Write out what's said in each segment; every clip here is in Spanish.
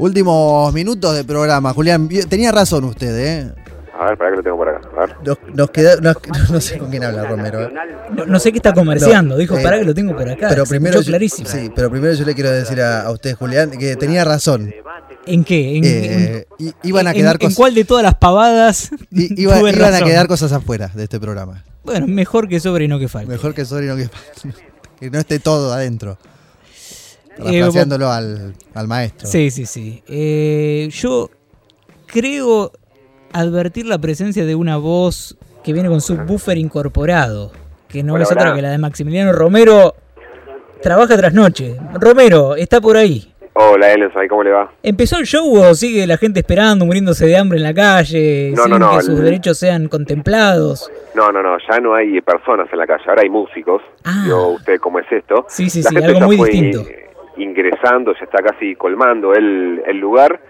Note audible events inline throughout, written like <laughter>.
Últimos minutos de programa, Julián. Tenía razón usted, ¿eh? A ver, para que lo tengo por acá. A ver. Nos, nos queda, nos- no sé con quién habla Romero. ¿eh? No, no sé qué está comerciando, dijo, eh, pará que lo tengo por acá. Pero primero, yo, clarísimo. sí, pero primero yo le quiero decir a, a usted, Julián, que tenía razón. ¿En qué? ¿En, Eh, en- iban a quedar en cosas. cuál de todas las pavadas i- <laughs> iba- tuve iban a quedar cosas afuera de este programa. Bueno, mejor que sobre y no que falte. Mejor que sobre y no que, <laughs> que no esté todo adentro. Eh, Parafraseándolo al, al maestro. Sí, sí, sí. Eh, yo creo advertir la presencia de una voz que viene con subwoofer incorporado, que no Hola, es otra que la de Maximiliano Romero. Trabaja tras noche. Romero, está por ahí. Hola, Ellen, ¿cómo le va? ¿Empezó el show o sigue la gente esperando, muriéndose de hambre en la calle, No, sin no, no, que sus el- derechos sean contemplados? No, no, no, ya no hay personas en la calle, ahora hay músicos. Ah. Yo, usted, ¿cómo es esto? Sí, sí, la sí, gente algo muy fue distinto. Ingresando, ya está casi colmando el, el lugar.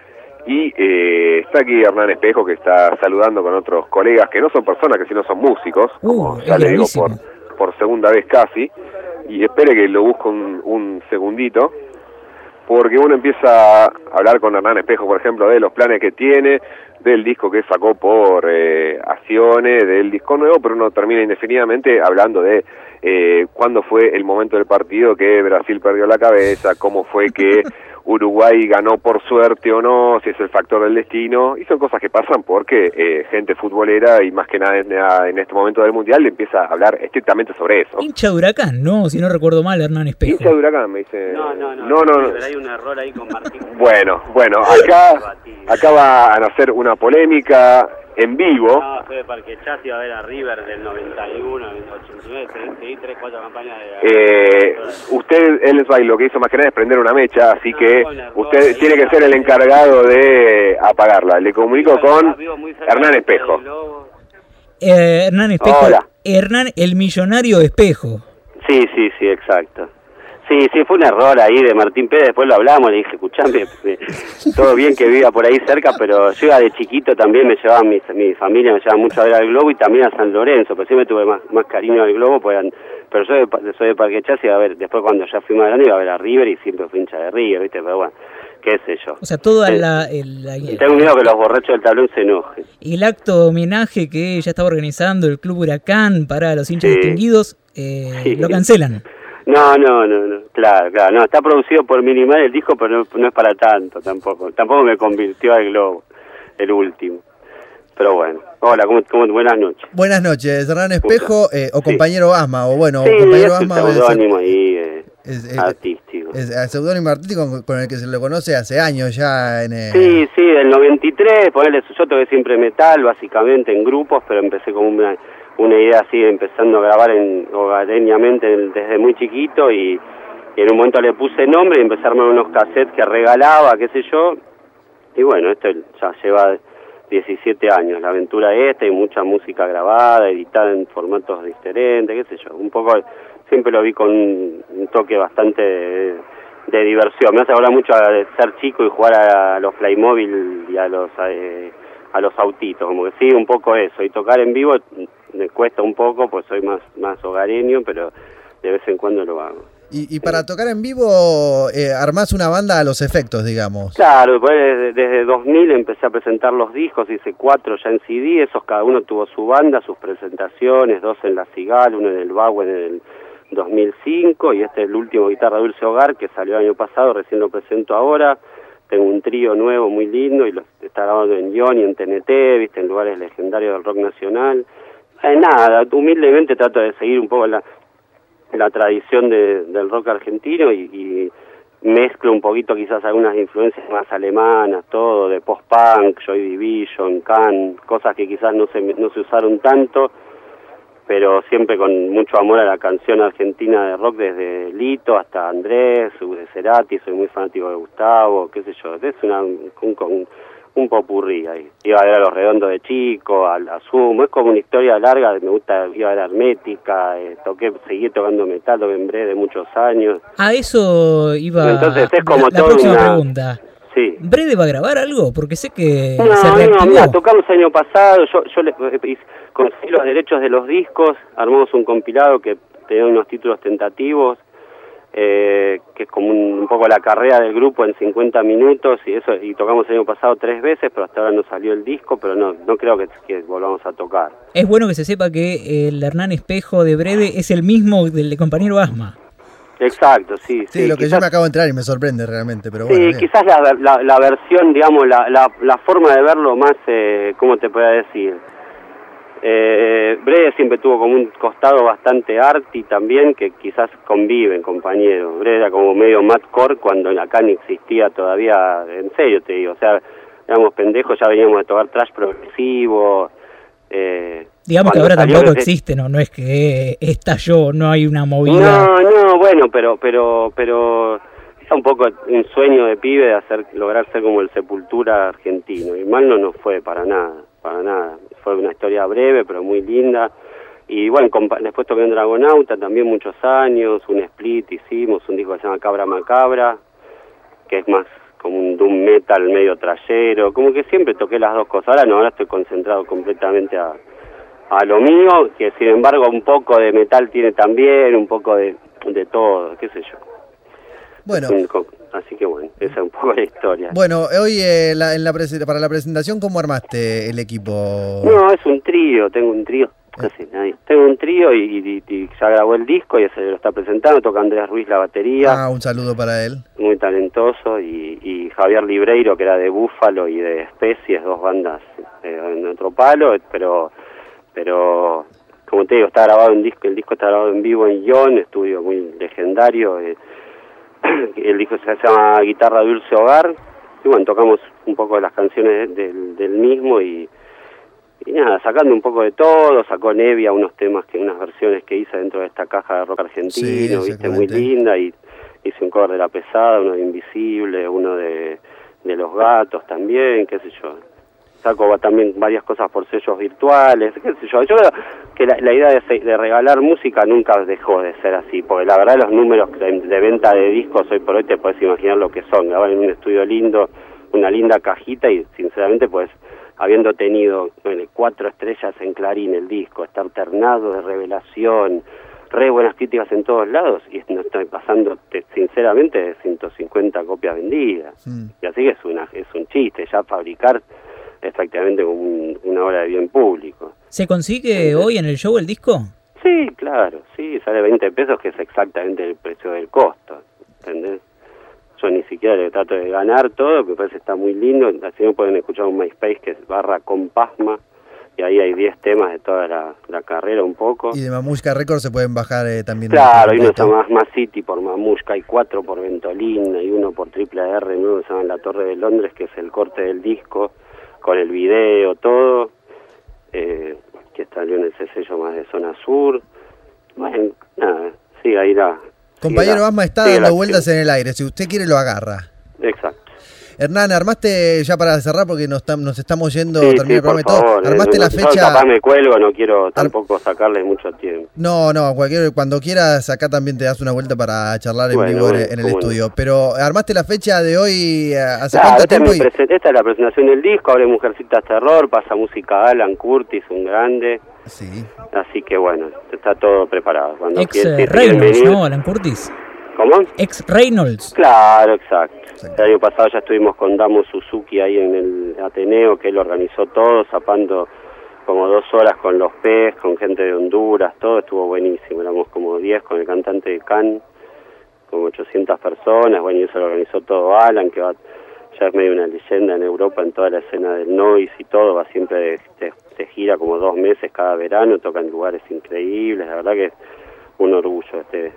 Y eh, está aquí Hernán Espejo, que está saludando con otros colegas que no son personas, que sino son músicos, como Uh, ya es le digo por, por segunda vez casi. Y espere que lo busco un, un segundito. porque uno empieza a hablar con Hernán Espejo, por ejemplo, de los planes que tiene, del disco que sacó por eh, Acciones, del disco nuevo, pero uno termina indefinidamente hablando de eh, cuándo fue el momento del partido que Brasil perdió la cabeza, cómo fue que <laughs> Uruguay ganó por suerte o no, si es el factor del destino, y son cosas que pasan porque eh, gente futbolera y más que nada en, este momento del Mundial empieza a hablar estrictamente sobre eso. Hincha de Huracán, ¿no? Si no recuerdo mal, Hernán Espejo. Hincha de Huracán, me dice. No, no, no. No, no, no. Pero hay un error ahí con Martín. Bueno, bueno, acá, acá va a nacer una polémica en vivo. No, soy de Parque Chas, iba a ver a River del 91, del 89, seguí- seguí tres, cuatro campañas de... Eh, usted, él lo que hizo más que nada es prender una mecha, así que usted tiene que ser el encargado de apagarla. Le comunico con Hernán Espejo. Eh, Hernán Espejo. Hola. Hernán, el millonario Espejo. Sí, sí, sí, exacto. Sí, sí, fue un error ahí de Martín Pérez, después lo hablamos, le dije, escuchame, eh, todo bien que viva por ahí cerca, pero yo iba de chiquito también, me llevaba, mi, mi familia me llevaba mucho a ver al Globo y también a San Lorenzo, pero siempre tuve más, más cariño al Globo, pues eran- pero yo de, soy de Parque Chas y a ver, después cuando ya fui más grande iba a ver a River y siempre fui hincha de River, ¿viste? Pero bueno, qué sé yo. O sea, toda Sí. la, el, la- Y tengo miedo que los borrachos del tablón se enojen. el acto de homenaje que ya estaba organizando el Club Huracán para los hinchas Sí. distinguidos, eh, Sí. lo cancelan. <laughs> No, no, no, no, claro, claro, no, está producido por Minimal el disco, pero no, no es para tanto tampoco, tampoco me convirtió al globo, el último. Pero bueno, hola, ¿cómo, cómo- buenas noches. Buenas noches, Hernán Espejo, eh, o Sí. compañero Asma, o bueno, Sí, compañero es Asma. es seudónimo ahí, eh, es- es- artístico. es el seudónimo artístico con, el que se lo conoce hace años ya en eh, Sí, sí, del 93, ponele, yo toqué siempre metal, básicamente en grupos, pero empecé con una, una idea así, empezando a grabar en, desde muy chiquito y, en un momento le puse nombre y empecé a unos cassettes que regalaba, qué sé yo, y bueno, esto ya lleva 17 años, la aventura esta y mucha música grabada, editada en formatos diferentes, qué sé yo, un poco, siempre lo vi con un, toque bastante de, diversión, me hace acordar mucho de ser chico y jugar a los Playmobil y a los eh, a los autitos, como que sí, un poco eso, y tocar en vivo me cuesta un poco, pues soy más, más hogareño, pero de vez en cuando lo hago. y, y para tocar en vivo eh, armás una banda a los efectos, digamos. Claro, después desde, desde 2000 empecé a presentar los discos, hice cuatro ya en CD, esos cada uno tuvo su banda, sus presentaciones, dos en La Cigal, uno en el Bagua en el 2005 y este es el último Guitarra Dulce Hogar que salió el año pasado, recién lo presento ahora. Tengo un trío nuevo muy lindo y lo está grabando en Ion y en TNT, viste, en lugares legendarios del rock nacional. Eh, nada, humildemente trato de seguir un poco la, la tradición de- del rock argentino y, y mezclo un poquito quizás algunas influencias más alemanas, todo, de post-punk, Joy Division, Can, cosas que quizás no se, no se usaron tanto, pero siempre con mucho amor a la canción argentina de rock, desde Lito hasta Andrés, de Cerati, soy muy fanático de Gustavo, qué sé yo, es una, un, un, un popurrí ahí. Iba a ver a Los Redondos de Chico, a, a Sumo, es como una historia larga, me gusta, iba a ver Hermética, eh, toqué, seguí tocando metal, toqué en breve de muchos años. A eso iba Entonces es como la, la próxima una- pregunta. Sí. ¿Brede va a grabar algo? Porque sé que No, se no, reactivó. mira, tocamos el año pasado, yo, yo le, eh, conseguí los derechos de los discos, armamos un compilado que tenía unos títulos tentativos, eh, que es como un, un poco la carrera del grupo en 50 minutos y eso y tocamos el año pasado tres veces, pero hasta ahora no salió el disco, pero no no creo que, que volvamos a tocar. Es bueno que se sepa que el Hernán Espejo de Breve es el mismo del compañero Asma. Exacto, sí. Sí, lo que yo me acabo de entrar y me sorprende realmente, pero Sí, bueno. bien. quizás la, la, la versión, digamos, la, la, la forma de verlo más, eh, ¿cómo te puedo decir? Eh, Brede siempre tuvo como un costado bastante arty también, que quizás conviven, compañeros. Brede era como medio madcore cuando acá no existía todavía, en serio te digo, o sea, éramos pendejos, ya veníamos de tocar trash progresivo. Eh, Digamos que ahora tampoco ese- existe, ¿no? No es que estalló, no hay una movida. no, no, bueno, pero, pero, pero es un poco un sueño de pibe de hacer, lograr ser como el Sepultura argentino. Y mal no nos fue para nada, para nada. Fue una historia breve, pero muy linda. Y bueno, después toqué en Dragonauta también muchos años, un split hicimos, un disco que se llama Cabra Macabra, que es más como un doom metal medio trayero, como que siempre toqué las dos cosas. Ahora no, ahora estoy concentrado completamente a, a lo mío, que sin embargo un poco de metal tiene también, un poco de, de todo, qué sé yo. Bueno, así que bueno, esa es un poco la historia. bueno, hoy eh, la- en la para la presentación, ¿cómo armaste el equipo? No, es un trío, tengo un trío. No sé, nadie. Tengo un trío y, y- y ya grabó el disco y se lo está presentando, toca Andrés Ruiz la batería, Ah, un saludo para él. muy talentoso, y, y Javier Libreiro, que era de Búfalo y de Especies, dos bandas eh, en otro palo, pero, pero como te digo, está grabado en disco, el disco está grabado en vivo en Ion, estudio muy legendario, eh, el disco se llama Guitarra Dulce Hogar, y bueno, tocamos un poco de las canciones del, del mismo y, y nada, sacando un poco de todo, sacó Nevia unos temas, que unas versiones que hice dentro de esta caja de rock argentino, Sí, viste, muy linda, y hice un cover de La Pesada, uno de Invisible, uno de, de Los Gatos también, qué sé yo. Saco también varias cosas por sellos virtuales, qué sé yo. Yo creo que la, la idea de, regalar música nunca dejó de ser así, porque la verdad los números de, de venta de discos hoy por hoy te puedes imaginar lo que son. Grabar en un estudio lindo, una linda cajita y sinceramente pues habiendo tenido bueno, cuatro estrellas en Clarín el disco, estar ternado de revelación, re buenas críticas en todos lados y no estoy pasando te- sinceramente de 150 copias vendidas. Mm. Y así que es una es un chiste, ya fabricar es prácticamente como un- una obra de bien público. ¿Se consigue hoy en el show el disco? Sí, claro, sí, sale 20 pesos que es exactamente el precio del costo, ¿entendés? Yo ni siquiera le trato de ganar todo, me parece que está muy lindo, así me pueden escuchar un MySpace que es barra compasma, y ahí hay 10 temas de toda la, la carrera un poco. Y de Mamushka Records se pueden bajar eh, también. Claro, hay uno se llama Más City por Mamushka, hay cuatro por Ventolin, hay uno por Triple R, nuevo que se llama La Torre de Londres, que es el corte del disco, con el video, todo, eh, que salió en ese sello más de Zona Sur. Bueno, nada, sigue ahí la... Compañero Asma está dando vueltas acción. en el aire. Si usted quiere, lo agarra. Exacto. Hernán, armaste ya para cerrar porque nos, tam- nos estamos yendo, Sí, sí, el programa y por todo. favor, Armaste eh, la fecha. capaz me cuelgo, no quiero tampoco sacarles mucho tiempo. No, no, cualquier, cuando quieras, acá también te das una vuelta para charlar en vivo en- bueno, en, el cómo no. estudio. Pero armaste la fecha de hoy eh, hace Claro, cuánto tiempo. y- esta es la presentación del disco, abre Mujercitas Terror, pasa música Alan Curtis, un grande. Sí. Así que bueno, está todo preparado. Cuando Ex eh, si quieren Reynolds, venir- ¿no? Alan Curtis. ¿Cómo? Ex Reynolds. Claro, exacto. Exacto. El año pasado ya estuvimos con Damo Suzuki ahí en el Ateneo, que él organizó todo, zapando como dos horas con los PES, con gente de Honduras, todo estuvo buenísimo. Éramos como 10 con el cantante de Can, como 800 personas, bueno, y eso lo organizó todo Alan, que va, ya es medio una leyenda en Europa en toda la escena del noise y todo, va siempre de, de- de gira como dos meses cada verano, toca en lugares increíbles, la verdad que es un orgullo este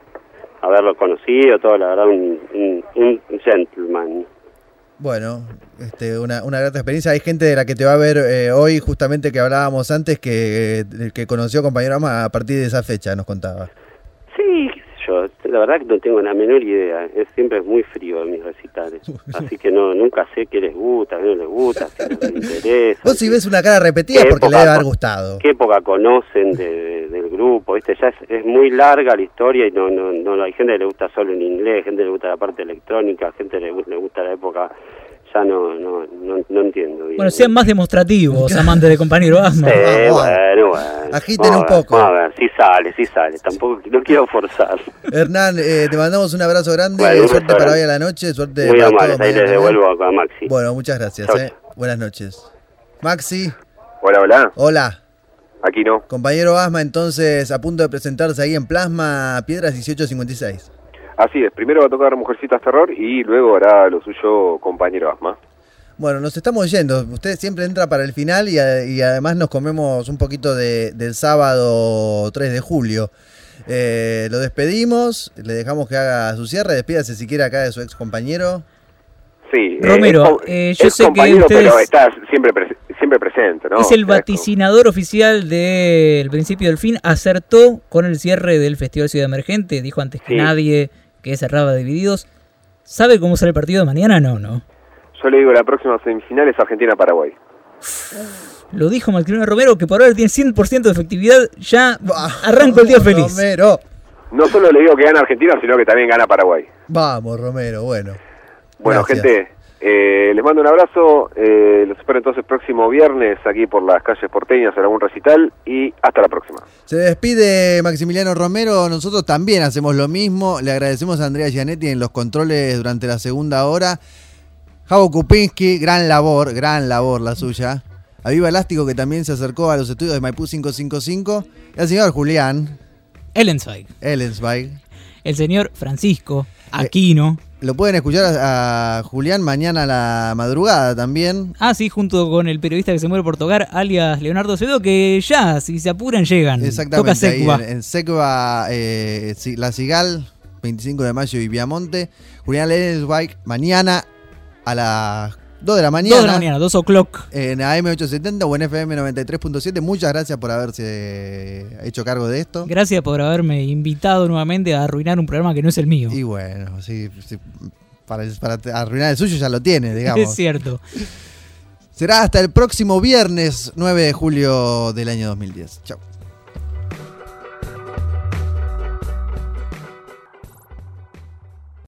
haberlo conocido, todo, la verdad, un, un, un gentleman. Bueno, este, una, una grata experiencia. Hay gente de la que te va a ver eh, hoy, justamente que hablábamos antes, que, eh, que conoció compañero Ama a partir de esa fecha, nos contaba. Sí, qué sé yo, la verdad que no tengo la menor idea, es siempre es muy frío en mis recitales, <laughs> así que no nunca sé qué les gusta, qué no les gusta, si les <laughs> interesa. Vos si ves una cara repetida es ¿Qué porque le debe haber gustado. qué época conocen de, grupo, ¿viste? Ya es, es muy larga la historia y no, no, no hay gente que le gusta solo en inglés, gente que le gusta la parte electrónica, gente le, gu- le gusta la época ya no, no, no, no entiendo. bien. Bueno, sean más demostrativos, amantes de compañero Asma. Sí, Vamos, bueno, bueno. Agiten un poco. A ver, si sale, si sale. Tampoco, no quiero forzar. Hernán, eh, te mandamos un abrazo grande, Bueno, suerte para hoy a la noche, suerte Muy para amables, ahí les mañana. devuelvo a Maxi. Bueno, muchas gracias. Eh. Buenas noches. Maxi, Hola, hola. hola. Aquí no. Compañero Asma, entonces a punto de presentarse ahí en Plasma Piedras 1856. Así es, primero va a tocar Mujercitas Terror y luego hará lo suyo compañero Asma. Bueno, nos estamos yendo. Usted siempre entra para el final y, a- y además nos comemos un poquito de- del sábado 3 de julio. Eh, lo despedimos, le dejamos que haga su cierre, despídase si quiere acá de su ex compañero. Sí, eh, Romero, es eh, yo es sé que compañero, pero ustedes- está siempre, pres- siempre presente, ¿no? es el vaticinador oficial del principio del fin. Acertó con el cierre del Festival Ciudad Emergente. Dijo antes que Sí. nadie que cerraba divididos. ¿Sabe cómo sale el partido de mañana? No, no. Yo le digo, la próxima semifinal es Argentina-Paraguay. Lo dijo Maximiliano Romero, que por ahora tiene 100% de efectividad. Ya arranco el día feliz. Romero. No solo le digo que gana Argentina, sino que también gana Paraguay. Vamos, Romero, bueno. Bueno, Gracias. gente, eh, les mando un abrazo. eh, los espero entonces próximo viernes aquí por las calles porteñas en algún recital y hasta la próxima. Se despide Maximiliano Romero, nosotros también hacemos lo mismo. Le agradecemos a Andrea Gianetti en los controles durante la segunda hora. Javo Kupinski, gran labor, gran labor la suya. A Viva Elástico que también se acercó a los estudios de Maipú 555. Y al señor Julián Ellensweig. Ellensweig. El señor Francisco Aquino. Lo pueden escuchar a, a Julián mañana a la madrugada también. Ah, sí, junto con el periodista que se muere por tocar, alias Leonardo Acevedo, que ya, si se apuran, llegan. Toca Exactamente, ahí Secua. en, en Secua, eh, La Cigal, 25 de mayo y Viamonte. Julián Ellensweig mañana a las 2 de la mañana. 2 de la mañana, 2 o'clock. En AM870 o en FM 93.7. Muchas gracias por haberse hecho cargo de esto. Gracias por haberme invitado nuevamente a arruinar un programa que no es el mío. Y bueno, sí, sí, para, para arruinar el suyo ya lo tiene, <laughs> digamos. Es cierto. Será hasta el próximo viernes 9 de julio del año 2010. Chao.